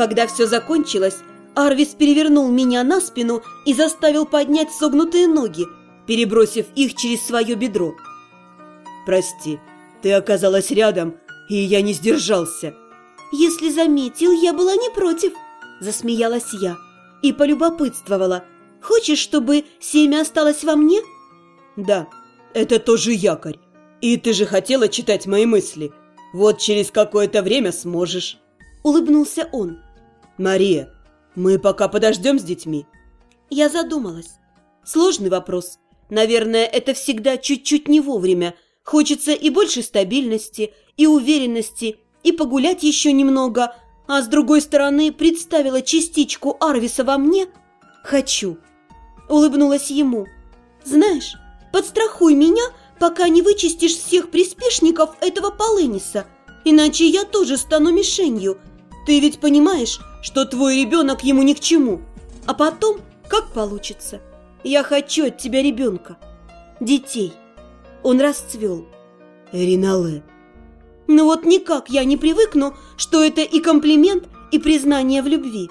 Когда все закончилось, Арвис перевернул меня на спину и заставил поднять согнутые ноги, перебросив их через свое бедро. «Прости, ты оказалась рядом, и я не сдержался». «Если заметил, я была не против», – засмеялась я и полюбопытствовала. «Хочешь, чтобы семя осталось во мне?» «Да, это тоже якорь. И ты же хотела читать мои мысли. Вот через какое-то время сможешь». Улыбнулся он. «Мария, мы пока подождем с детьми?» Я задумалась. Сложный вопрос. Наверное, это всегда чуть-чуть не вовремя. Хочется и больше стабильности, и уверенности, и погулять еще немного. А с другой стороны, представила частичку Арвиса во мне. Хочу. Улыбнулась ему. Знаешь, подстрахуй меня, пока не вычистишь всех приспешников этого полыниса. Иначе я тоже стану мишенью. Ты ведь понимаешь, что твой ребенок ему ни к чему. А потом, как получится. Я хочу от тебя ребенка. Детей. Он расцвел. Ринале. Ну вот никак я не привыкну, что это и комплимент, и признание в любви.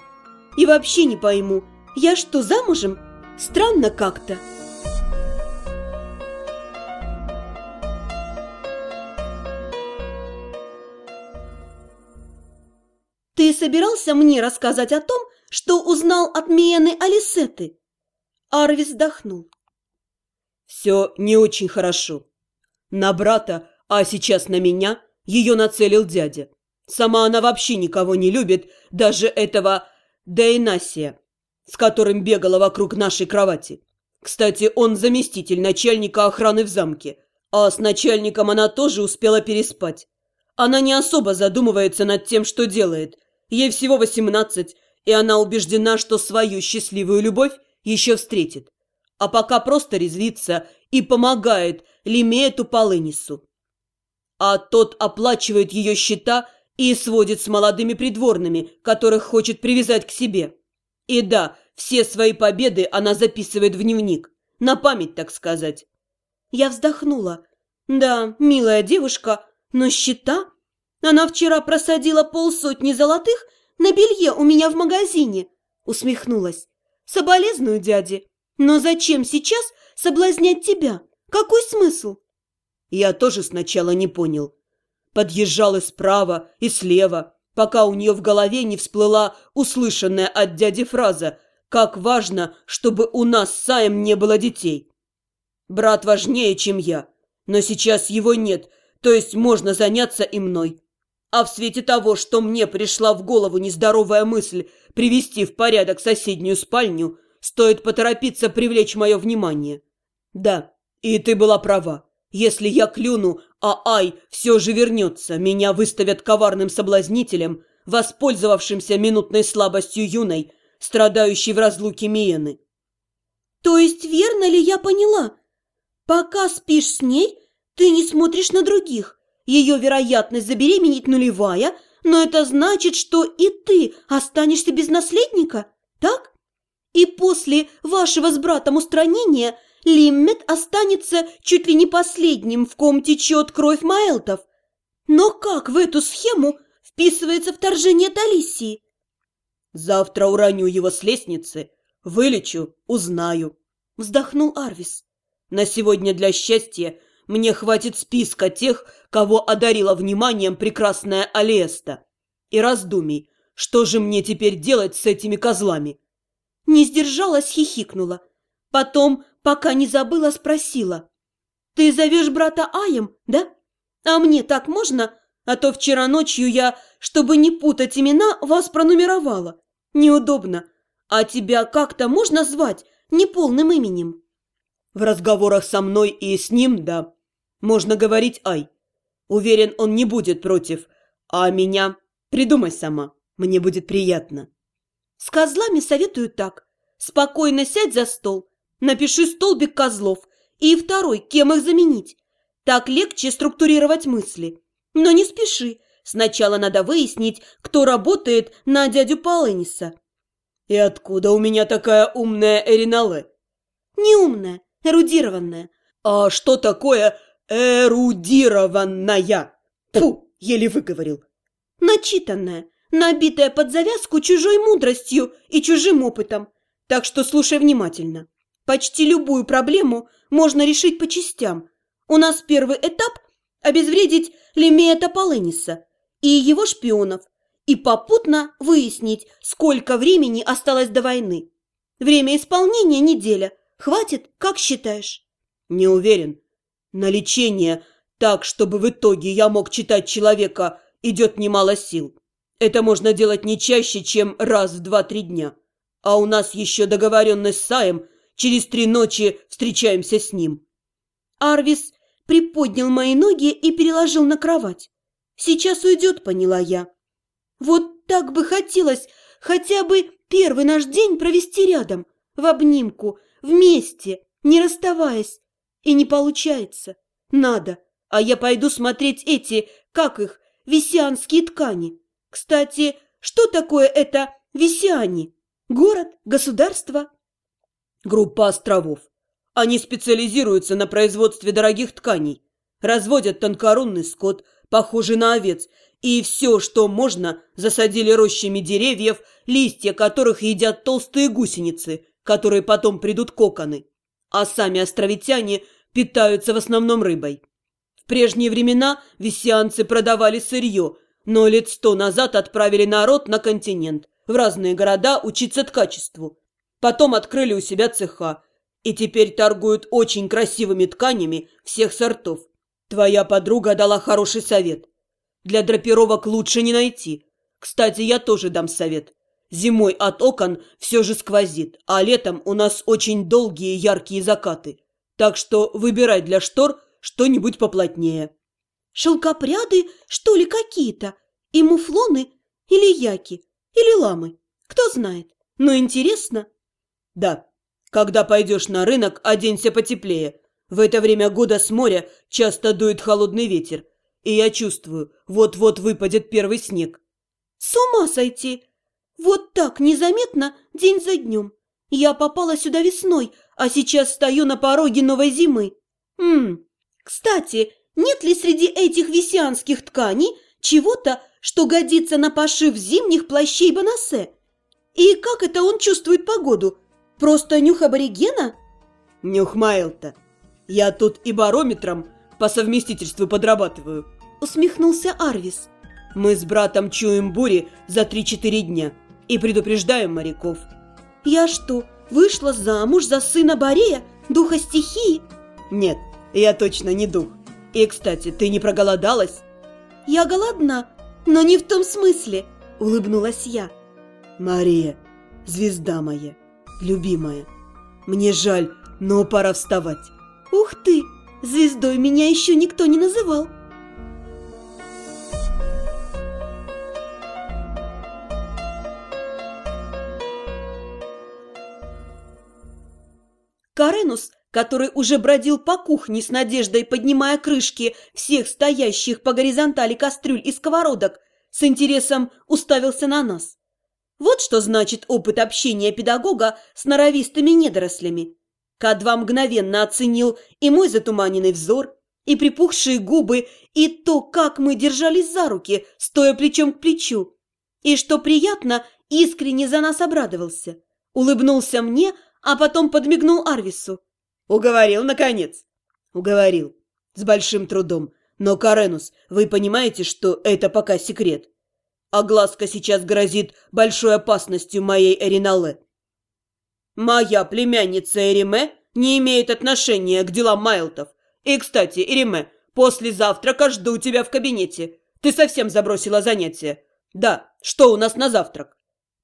И вообще не пойму, я что, замужем? Странно как-то. Собирался мне рассказать о том, что узнал от Миены Алисеты? Арвис вздохнул. Все не очень хорошо. На брата, а сейчас на меня, ее нацелил дядя. Сама она вообще никого не любит, даже этого Дейнасия, с которым бегала вокруг нашей кровати. Кстати, он заместитель начальника охраны в замке, а с начальником она тоже успела переспать. Она не особо задумывается над тем, что делает – Ей всего восемнадцать, и она убеждена, что свою счастливую любовь еще встретит. А пока просто резвится и помогает Лимеету Полынису. А тот оплачивает ее счета и сводит с молодыми придворными, которых хочет привязать к себе. И да, все свои победы она записывает в дневник. На память, так сказать. Я вздохнула. Да, милая девушка, но счета... Она вчера просадила полсотни золотых на белье у меня в магазине, усмехнулась. Соболезную дяде. Но зачем сейчас соблазнять тебя? Какой смысл? Я тоже сначала не понял. Подъезжал и справа, и слева, пока у нее в голове не всплыла услышанная от дяди фраза «Как важно, чтобы у нас с Саем не было детей». Брат важнее, чем я, но сейчас его нет, то есть можно заняться и мной. А в свете того, что мне пришла в голову нездоровая мысль привести в порядок соседнюю спальню, стоит поторопиться привлечь мое внимание. Да, и ты была права. Если я клюну, а Ай все же вернется, меня выставят коварным соблазнителем, воспользовавшимся минутной слабостью юной, страдающей в разлуке Миены. То есть верно ли я поняла? Пока спишь с ней, ты не смотришь на других, ее вероятность забеременеть нулевая, но это значит, что и ты останешься без наследника, так? И после вашего с братом устранения Лиммет останется чуть ли не последним, в ком течет кровь Маэлтов. Но как в эту схему вписывается вторжение Талисии? Завтра уроню его с лестницы, вылечу, узнаю, вздохнул Арвис. На сегодня для счастья мне хватит списка тех, кого одарила вниманием прекрасная Алеста. И раздумий, что же мне теперь делать с этими козлами? Не сдержалась, хихикнула. Потом, пока не забыла, спросила. «Ты зовешь брата Аем, да? А мне так можно? А то вчера ночью я, чтобы не путать имена, вас пронумеровала. Неудобно. А тебя как-то можно звать неполным именем?» В разговорах со мной и с ним, да. Можно говорить «ай». Уверен, он не будет против. А меня придумай сама. Мне будет приятно. С козлами советую так. Спокойно сядь за стол, напиши столбик козлов и второй, кем их заменить. Так легче структурировать мысли. Но не спеши. Сначала надо выяснить, кто работает на дядю Полыниса. И откуда у меня такая умная Эринале? Не умная, эрудированная. А что такое эрудированная. Фу, еле выговорил. Начитанная, набитая под завязку чужой мудростью и чужим опытом. Так что слушай внимательно. Почти любую проблему можно решить по частям. У нас первый этап – обезвредить Лемея Тополениса и его шпионов, и попутно выяснить, сколько времени осталось до войны. Время исполнения – неделя. Хватит, как считаешь? Не уверен. На лечение так, чтобы в итоге я мог читать человека, идет немало сил. Это можно делать не чаще, чем раз в два-три дня. А у нас еще договоренность с Саем, через три ночи встречаемся с ним. Арвис приподнял мои ноги и переложил на кровать. Сейчас уйдет, поняла я. Вот так бы хотелось хотя бы первый наш день провести рядом, в обнимку, вместе, не расставаясь. И не получается. Надо. А я пойду смотреть эти, как их, висианские ткани. Кстати, что такое это висиане? Город? Государство? Группа островов. Они специализируются на производстве дорогих тканей. Разводят тонкорунный скот, похожий на овец, и все, что можно, засадили рощами деревьев, листья которых едят толстые гусеницы, которые потом придут коконы. А сами островитяне питаются в основном рыбой. В прежние времена висианцы продавали сырье, но лет сто назад отправили народ на континент, в разные города учиться ткачеству. Потом открыли у себя цеха, и теперь торгуют очень красивыми тканями всех сортов. Твоя подруга дала хороший совет. Для драпировок лучше не найти. Кстати, я тоже дам совет. Зимой от окон все же сквозит, а летом у нас очень долгие яркие закаты. Так что выбирай для штор что-нибудь поплотнее. Шелкопряды, что ли, какие-то? И муфлоны? Или яки? Или ламы? Кто знает. Но интересно. Да, когда пойдешь на рынок, оденься потеплее. В это время года с моря часто дует холодный ветер. И я чувствую, вот-вот выпадет первый снег. С ума сойти! Вот так незаметно, день за днем. Я попала сюда весной, а сейчас стою на пороге новой зимы. Ммм, кстати, нет ли среди этих висянских тканей чего-то, что годится на пошив зимних плащей Бонасе? И как это он чувствует погоду? Просто нюх аборигена? Нюх Майлта. Я тут и барометром по совместительству подрабатываю. Усмехнулся Арвис. Мы с братом чуем бури за 3-4 дня и предупреждаем моряков. Я что, вышла замуж за сына Борея, духа стихии? Нет, я точно не дух. И, кстати, ты не проголодалась? Я голодна, но не в том смысле, улыбнулась я. Мария, звезда моя, любимая, мне жаль, но пора вставать. Ух ты, звездой меня еще никто не называл. Каренус, который уже бродил по кухне с надеждой, поднимая крышки всех стоящих по горизонтали кастрюль и сковородок, с интересом уставился на нас. Вот что значит опыт общения педагога с норовистыми недорослями. К2 мгновенно оценил и мой затуманенный взор, и припухшие губы, и то, как мы держались за руки, стоя плечом к плечу. И, что приятно, искренне за нас обрадовался. Улыбнулся мне, а потом подмигнул Арвису. «Уговорил, наконец!» «Уговорил. С большим трудом. Но, Каренус, вы понимаете, что это пока секрет? Огласка сейчас грозит большой опасностью моей Эринале. Моя племянница Эриме не имеет отношения к делам Майлтов. И, кстати, Эриме, после завтрака жду тебя в кабинете. Ты совсем забросила занятия. Да, что у нас на завтрак?»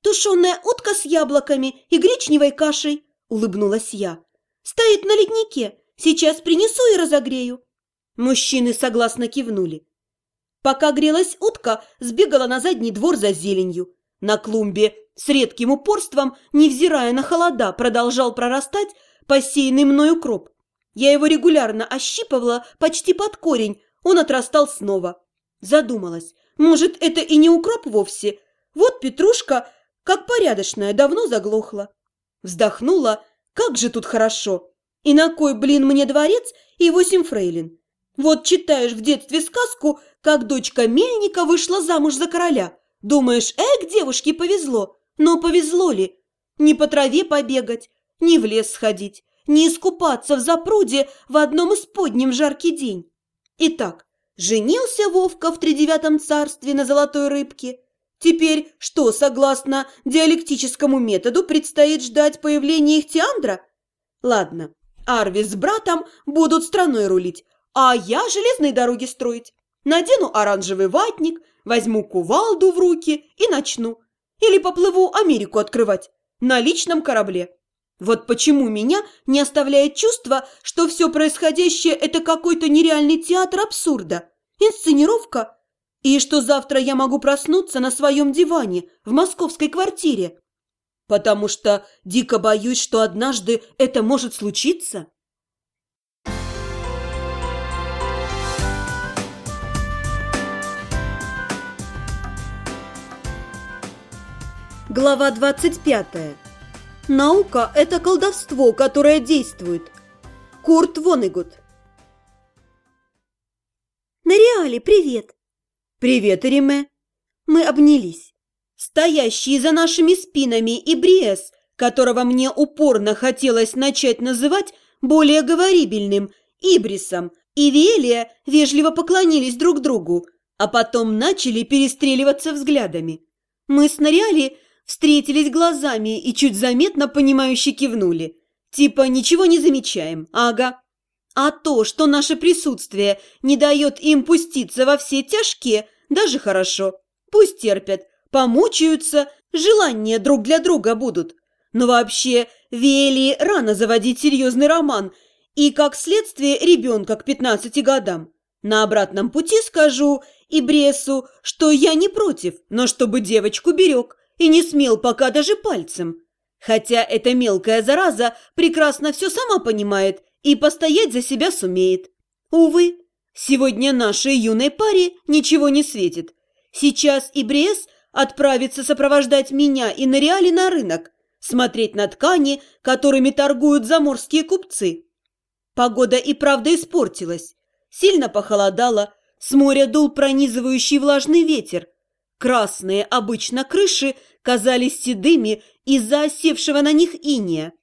«Тушеная утка с яблоками и гречневой кашей», – улыбнулась я. «Стоит на леднике. Сейчас принесу и разогрею». Мужчины согласно кивнули. Пока грелась утка, сбегала на задний двор за зеленью. На клумбе с редким упорством, невзирая на холода, продолжал прорастать посеянный мной укроп. Я его регулярно ощипывала почти под корень, он отрастал снова. Задумалась, может, это и не укроп вовсе. Вот петрушка как порядочная, давно заглохла. Вздохнула, как же тут хорошо. И на кой, блин, мне дворец и восемь фрейлин? Вот читаешь в детстве сказку, как дочка Мельника вышла замуж за короля. Думаешь, эк, девушке повезло? Но повезло ли? Не по траве побегать, не в лес сходить, не искупаться в запруде в одном из подним жаркий день. Итак, женился Вовка в тридевятом царстве на золотой рыбке. Теперь что, согласно диалектическому методу, предстоит ждать появления Ихтиандра? Ладно, Арви с братом будут страной рулить, а я железные дороги строить. Надену оранжевый ватник, возьму кувалду в руки и начну. Или поплыву Америку открывать на личном корабле. Вот почему меня не оставляет чувство, что все происходящее – это какой-то нереальный театр абсурда, инсценировка, и что завтра я могу проснуться на своем диване в московской квартире. Потому что дико боюсь, что однажды это может случиться. Глава 25. Наука – это колдовство, которое действует. Курт Вонегут. Нариали, привет. Привет, Риме. Мы обнялись. Стоящий за нашими спинами Ибриес, которого мне упорно хотелось начать называть более говорибельным Ибрисом, и Велия вежливо поклонились друг другу, а потом начали перестреливаться взглядами. Мы с Нариали встретились глазами и чуть заметно понимающе кивнули. Типа ничего не замечаем, ага. А то, что наше присутствие не дает им пуститься во все тяжкие, даже хорошо. Пусть терпят, помучаются, желания друг для друга будут. Но вообще, Вели рано заводить серьезный роман и, как следствие, ребенка к 15 годам. На обратном пути скажу и Бресу, что я не против, но чтобы девочку берег – и не смел пока даже пальцем. Хотя эта мелкая зараза прекрасно все сама понимает и постоять за себя сумеет. Увы, сегодня нашей юной паре ничего не светит. Сейчас и Брес отправится сопровождать меня и Нориали на рынок, смотреть на ткани, которыми торгуют заморские купцы. Погода и правда испортилась. Сильно похолодало, с моря дул пронизывающий влажный ветер, Красные обычно крыши казались седыми из-за осевшего на них иния.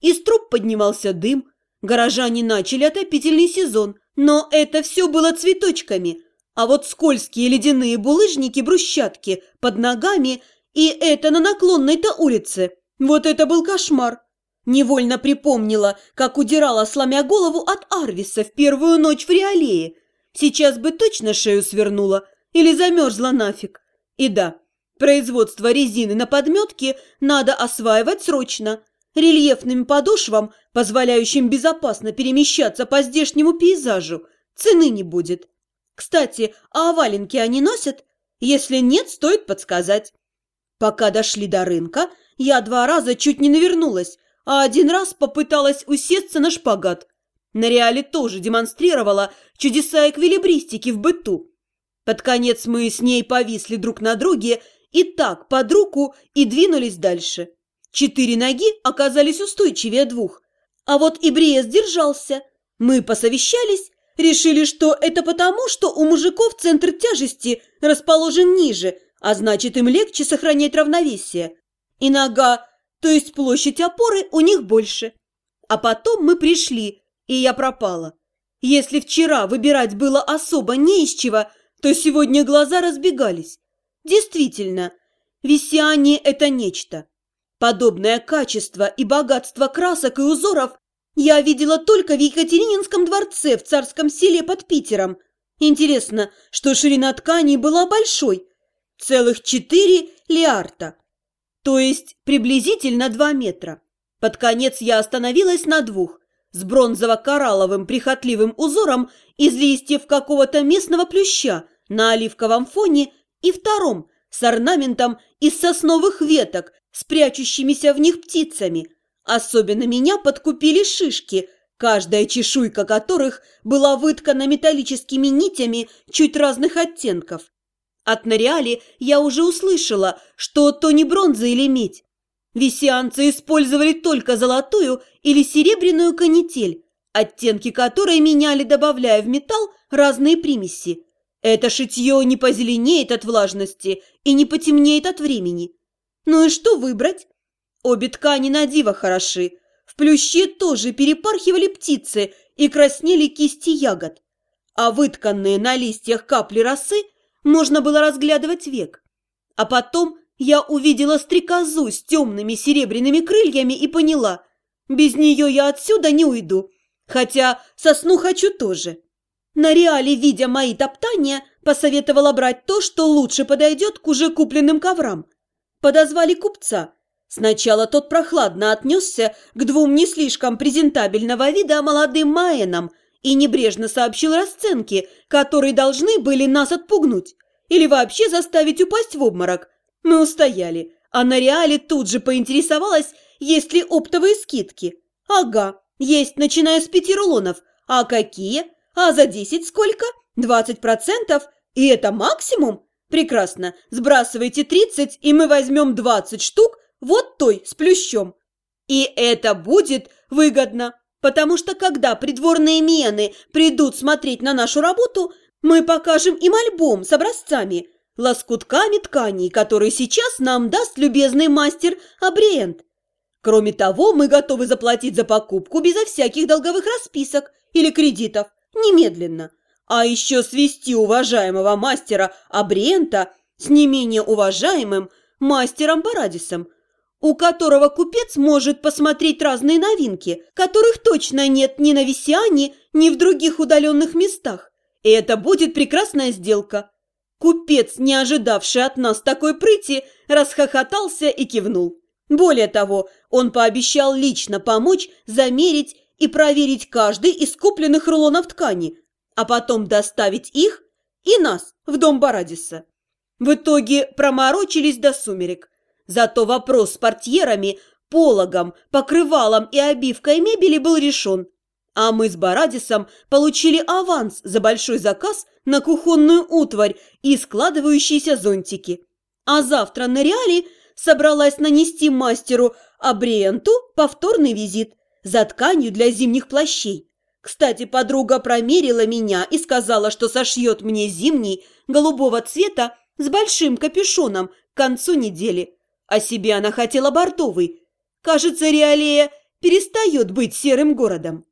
Из труб поднимался дым, горожане начали отопительный сезон, но это все было цветочками, а вот скользкие ледяные булыжники брусчатки под ногами и это на наклонной-то улице. Вот это был кошмар. Невольно припомнила, как удирала, сломя голову от Арвиса в первую ночь в Реалее. Сейчас бы точно шею свернула или замерзла нафиг. И да, производство резины на подметке надо осваивать срочно. Рельефным подошвам, позволяющим безопасно перемещаться по здешнему пейзажу, цены не будет. Кстати, а валенки они носят? Если нет, стоит подсказать. Пока дошли до рынка, я два раза чуть не навернулась, а один раз попыталась усесться на шпагат. На реале тоже демонстрировала чудеса эквилибристики в быту. Под конец мы с ней повисли друг на друге и так под руку и двинулись дальше. Четыре ноги оказались устойчивее двух. А вот Ибриес держался. Мы посовещались, решили, что это потому, что у мужиков центр тяжести расположен ниже, а значит им легче сохранять равновесие. И нога, то есть площадь опоры, у них больше. А потом мы пришли, и я пропала. Если вчера выбирать было особо не из чего, то сегодня глаза разбегались. Действительно, висяние – это нечто. Подобное качество и богатство красок и узоров я видела только в Екатерининском дворце в царском селе под Питером. Интересно, что ширина ткани была большой – целых четыре лиарта, то есть приблизительно два метра. Под конец я остановилась на двух, с бронзово-коралловым прихотливым узором из листьев какого-то местного плюща на оливковом фоне и втором с орнаментом из сосновых веток с прячущимися в них птицами. Особенно меня подкупили шишки, каждая чешуйка которых была выткана металлическими нитями чуть разных оттенков. От Нориали я уже услышала, что то не бронза или медь. Висианцы использовали только золотую или серебряную канитель, оттенки которой меняли, добавляя в металл разные примеси. Это шитье не позеленеет от влажности и не потемнеет от времени. Ну и что выбрать? Обе ткани на диво хороши. В плюще тоже перепархивали птицы и краснели кисти ягод. А вытканные на листьях капли росы можно было разглядывать век. А потом я увидела стрекозу с темными серебряными крыльями и поняла, без нее я отсюда не уйду, хотя сосну хочу тоже. На реале, видя мои топтания, посоветовала брать то, что лучше подойдет к уже купленным коврам. Подозвали купца. Сначала тот прохладно отнесся к двум не слишком презентабельного вида молодым маэнам и небрежно сообщил расценки, которые должны были нас отпугнуть или вообще заставить упасть в обморок. Мы устояли, а на реале тут же поинтересовалась, есть ли оптовые скидки. Ага, есть, начиная с пяти рулонов. А какие? А за десять сколько? Двадцать процентов? И это максимум? Прекрасно, сбрасывайте тридцать, и мы возьмем двадцать штук вот той с плющом. И это будет выгодно, потому что когда придворные мены придут смотреть на нашу работу, мы покажем им альбом с образцами, лоскутками тканей, которые сейчас нам даст любезный мастер Абриент. Кроме того, мы готовы заплатить за покупку безо всяких долговых расписок или кредитов, немедленно. А еще свести уважаемого мастера Абриента с не менее уважаемым мастером Парадисом, у которого купец может посмотреть разные новинки, которых точно нет ни на Висиане, ни в других удаленных местах. И это будет прекрасная сделка. Купец, не ожидавший от нас такой прыти, расхохотался и кивнул. Более того, он пообещал лично помочь замерить и проверить каждый из купленных рулонов ткани, а потом доставить их и нас в дом Барадиса. В итоге проморочились до сумерек. Зато вопрос с портьерами, пологом, покрывалом и обивкой мебели был решен. А мы с Барадисом получили аванс за большой заказ на кухонную утварь и складывающиеся зонтики. А завтра на Реале собралась нанести мастеру Абриенту повторный визит за тканью для зимних плащей. Кстати, подруга промерила меня и сказала, что сошьет мне зимний голубого цвета с большим капюшоном к концу недели. А себе она хотела бордовый. Кажется, Реалея перестает быть серым городом.